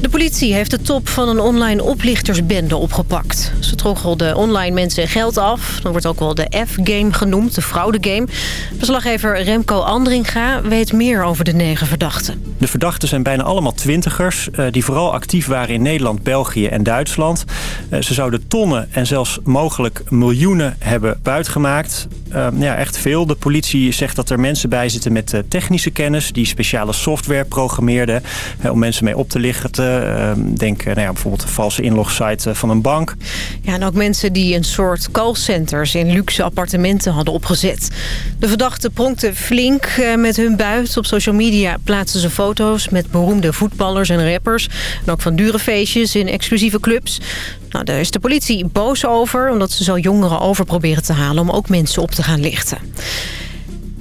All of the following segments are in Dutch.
De politie heeft de top van een online oplichtersbende opgepakt. Ze troggelden online mensen geld af. Dan wordt ook wel de F-game genoemd, de fraudegame. Verslaggever Remco Andringa weet meer over de negen verdachten. De verdachten zijn bijna allemaal twintigers... Eh, die vooral actief waren in Nederland, België en Duitsland. Eh, ze zouden tonnen en zelfs mogelijk miljoenen hebben buitgemaakt. Ehm, ja, echt veel. De politie zegt dat er mensen bij zitten met eh, technische kennis... die speciale software programmeerden om mensen mee op te lichten eh, ehm, denk eh, nou ja, bijvoorbeeld de valse inlogsite eh, van een bank. Ja, en ook mensen die een soort callcenters in luxe appartementen hadden opgezet. De verdachten pronkten flink met hun buit. Op social media plaatsen ze foto's met beroemde voetballers en rappers. En ook van dure feestjes in exclusieve clubs. Nou, daar is de politie boos over, omdat ze zo jongeren over proberen te halen... om ook mensen op te gaan lichten.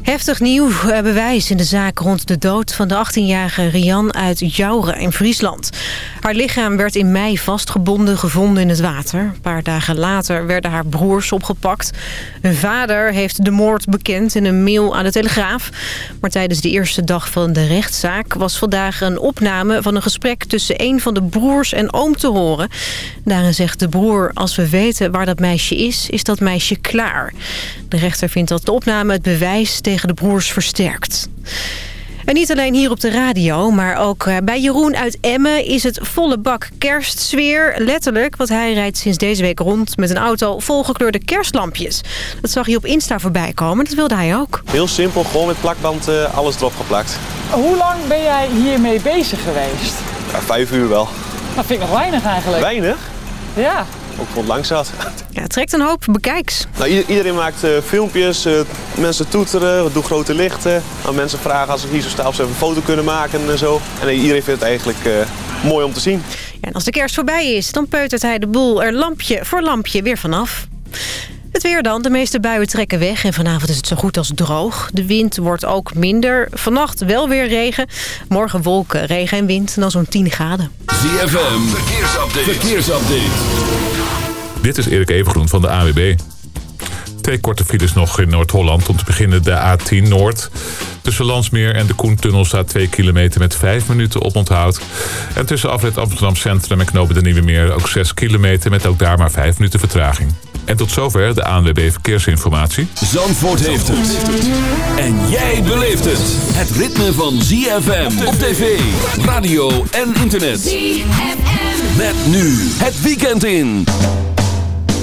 Heftig nieuw eh, bewijs in de zaak rond de dood van de 18-jarige Rian uit Jouren in Friesland. Haar lichaam werd in mei vastgebonden gevonden in het water. Een paar dagen later werden haar broers opgepakt. Hun vader heeft de moord bekend in een mail aan de Telegraaf. Maar tijdens de eerste dag van de rechtszaak was vandaag een opname van een gesprek tussen een van de broers en oom te horen. Daarin zegt de broer, als we weten waar dat meisje is, is dat meisje klaar. De rechter vindt dat de opname het bewijs tegen tegen de broers versterkt. En niet alleen hier op de radio, maar ook eh, bij Jeroen uit Emmen is het volle bak kerstsfeer. Letterlijk, want hij rijdt sinds deze week rond met een auto volgekleurde kerstlampjes. Dat zag je op Insta voorbij komen, dat wilde hij ook. Heel simpel, gewoon met plakband eh, alles erop geplakt. Hoe lang ben jij hiermee bezig geweest? Ja, vijf uur wel. Dat vind ik nog weinig eigenlijk. Weinig? Ja. Ook rond lang zat het trekt een hoop bekijks. Nou, iedereen maakt eh, filmpjes, eh, mensen toeteren, doen grote lichten. Nou, mensen vragen als ze hier zo staan of ze even een foto kunnen maken en zo. En iedereen vindt het eigenlijk eh, mooi om te zien. Ja, en als de kerst voorbij is, dan peutert hij de boel er lampje voor lampje weer vanaf. Het weer dan. De meeste buien trekken weg en vanavond is het zo goed als droog. De wind wordt ook minder. Vannacht wel weer regen. Morgen wolken, regen en wind en dan zo'n 10 graden. ZFM, verkeersupdate. verkeersupdate. Dit is Erik Evengroen van de AWB. Twee korte files nog in Noord-Holland. Om te beginnen de A10 Noord. Tussen Landsmeer en de Koentunnel staat 2 kilometer met 5 minuten op onthoud. En tussen afrit Amsterdam Centrum en Knopen de Nieuwe Meer ook 6 kilometer met ook daar maar 5 minuten vertraging. En tot zover de ANWB Verkeersinformatie. Zandvoort heeft het. En jij beleeft het. Het ritme van ZFM op tv, radio en internet. ZFM. Met nu het weekend in.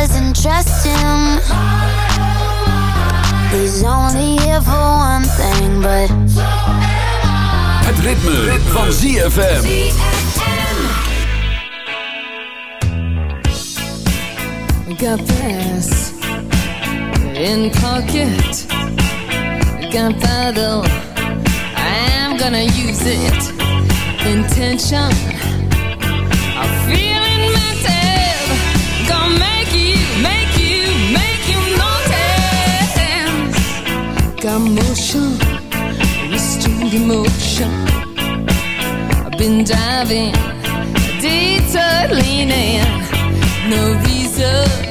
doesn't trust him. He's only here for one thing, but so am I. Het ritme, ritme. van ZFM. Got this in pocket. Got Gunpowder, I'm gonna use it. Intention got motion, restrained emotion. I've been diving, detour leaning, no reason.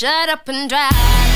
shut up and drive.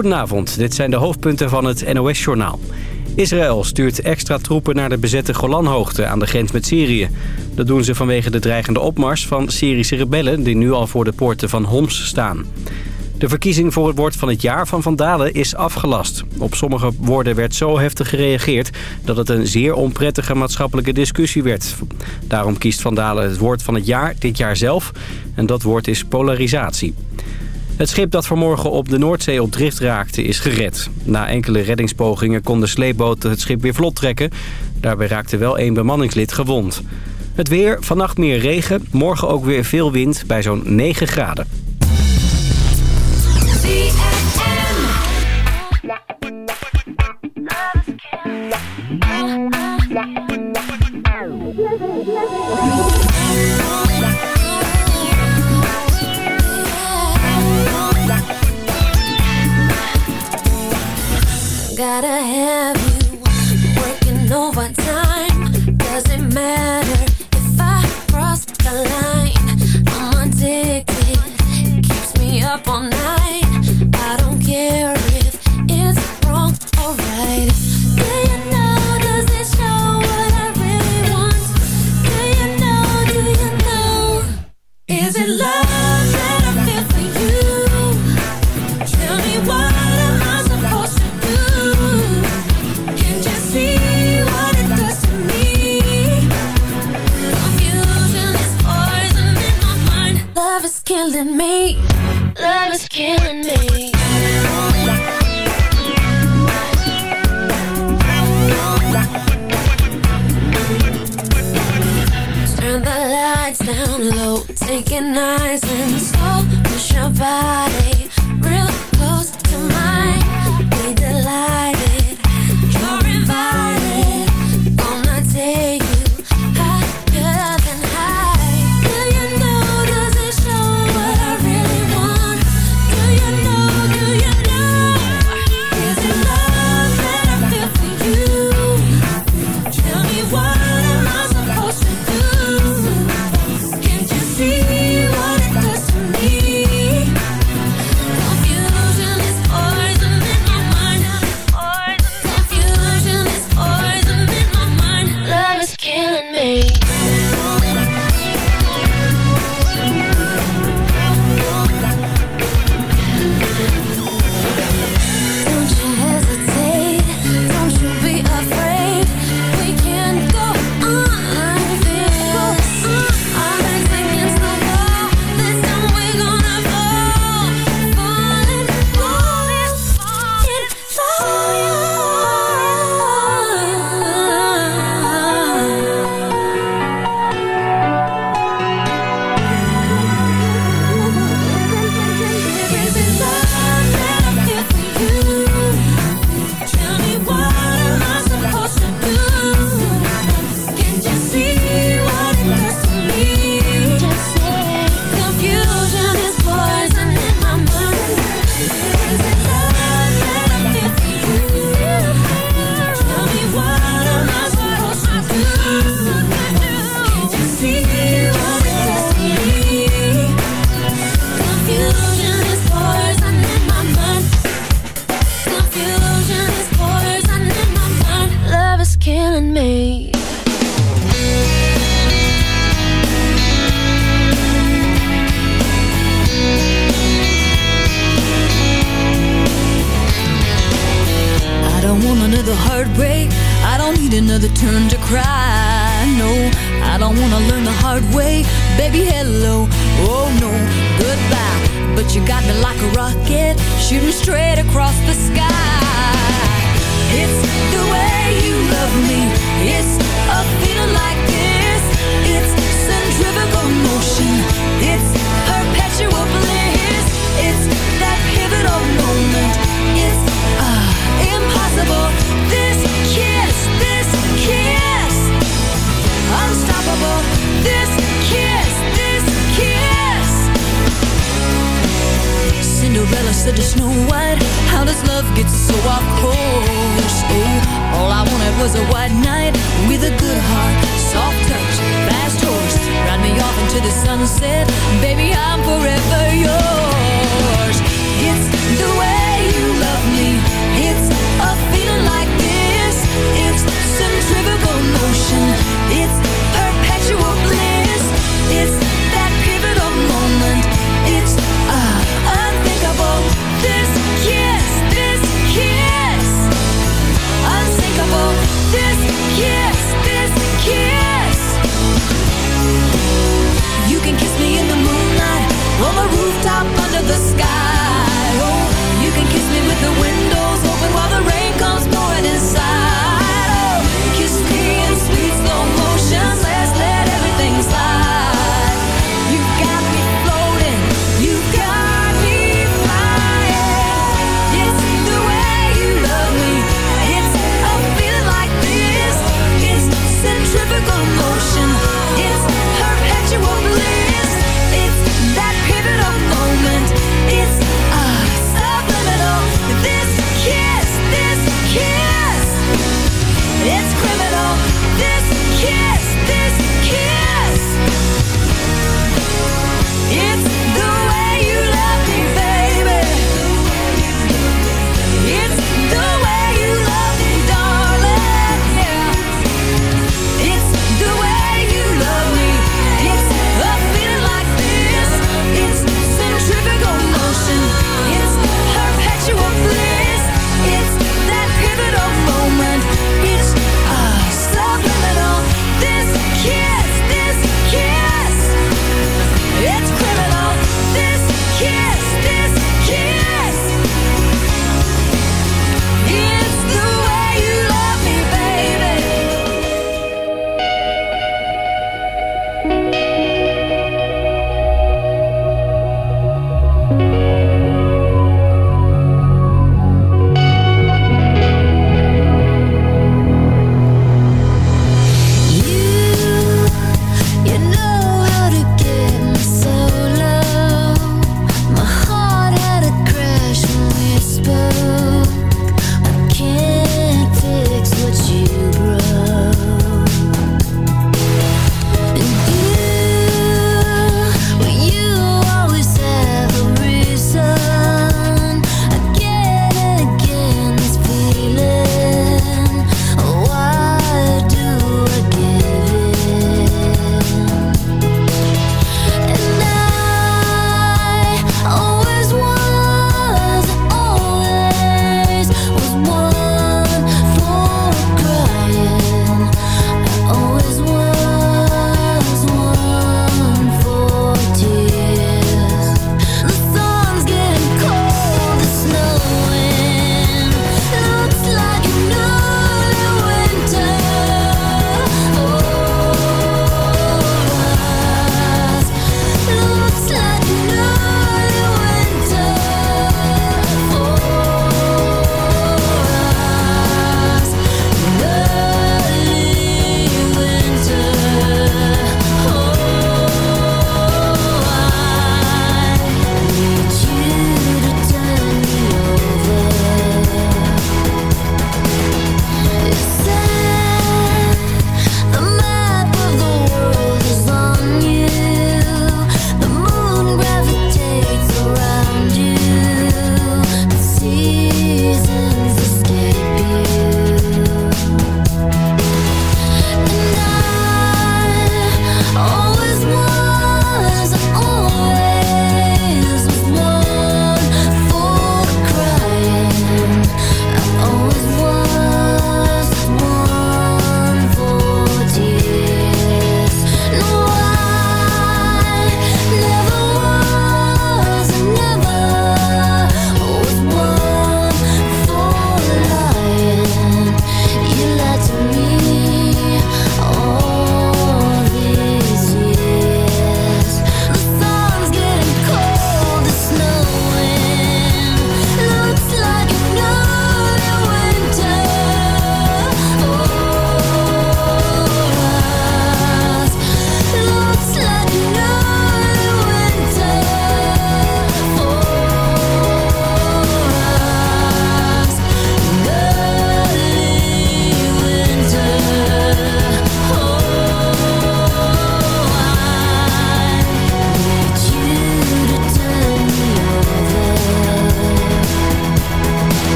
Goedenavond, dit zijn de hoofdpunten van het NOS-journaal. Israël stuurt extra troepen naar de bezette Golanhoogte aan de grens met Syrië. Dat doen ze vanwege de dreigende opmars van Syrische rebellen... die nu al voor de poorten van Homs staan. De verkiezing voor het woord van het jaar van Van Dalen is afgelast. Op sommige woorden werd zo heftig gereageerd... dat het een zeer onprettige maatschappelijke discussie werd. Daarom kiest Van Dalen het woord van het jaar dit jaar zelf. En dat woord is polarisatie. Het schip dat vanmorgen op de Noordzee op drift raakte is gered. Na enkele reddingspogingen kon de sleepboot het schip weer vlot trekken. Daarbij raakte wel één bemanningslid gewond. Het weer, vannacht meer regen, morgen ook weer veel wind bij zo'n 9 graden. Gotta have you working overtime. Doesn't matter if I cross the line. I'm addicted, It keeps me up all night.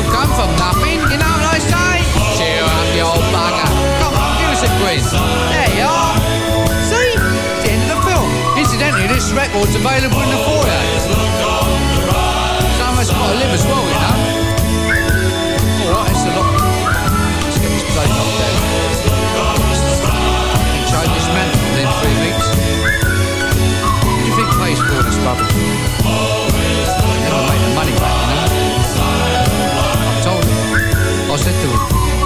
You come from nothing, you know what I say? Cheer up, you old bugger. Come on, give us a quiz. There you are. See? It's the end of the film. Incidentally, this record's available in the foyer. Some of us got to live as well, you know. Alright, it's a lot. Let's get this plate up there. Try do you think plays for this bubble?